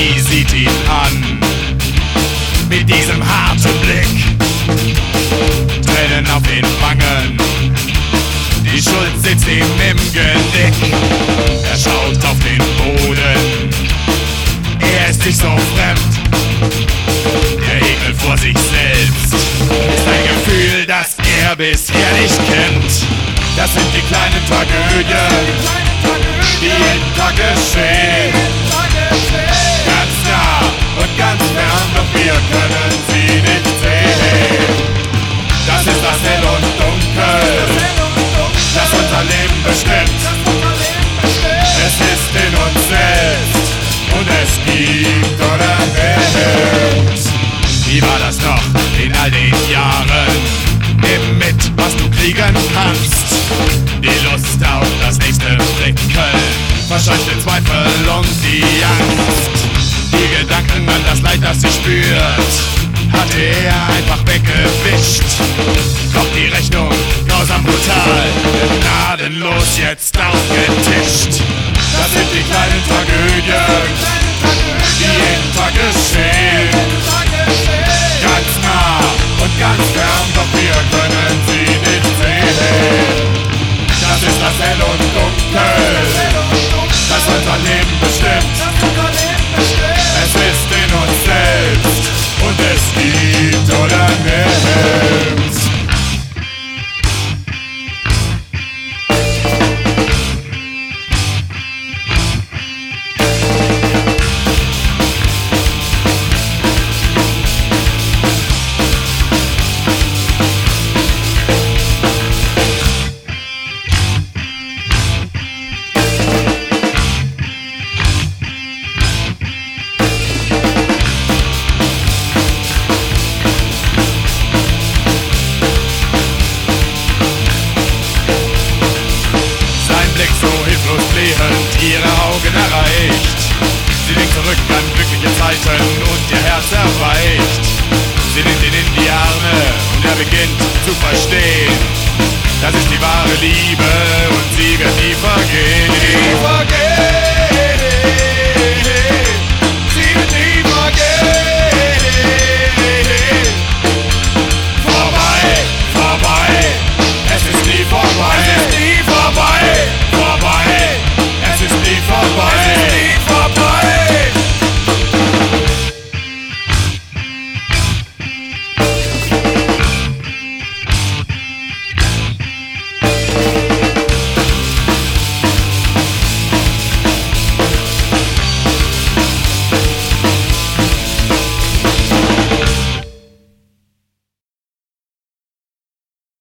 sie sieht ihn an. Mit diesem harten Blick, Tränen auf den Wangen. Die Schuld sitzt ihm im Gedick. Er schaut auf den Boden. Er ist nicht so fremd. Der Ekel vor sich selbst ist ein Gefühl, das er bisher nicht kennt. Das sind die kleinen Tage. Kriegen kannst. Die Lust auf das nächste Prickeln verscheucht den Zweifel und die Angst. Die Gedanken an das Leid, das sie spürt, hatte er einfach weggewischt. Doch die Rechnung grausam brutal, gnadenlos jetzt aufgetischt. Das sind die kleinen Tragödien, hilflos flehend, ihre Augen erreicht. Sie denkt zurück an glückliche Zeiten und ihr Herz erweicht. Sie nimmt ihn in die Arme und er beginnt zu verstehen. Das ist die wahre Liebe und sie wird nie vergehen. Bye.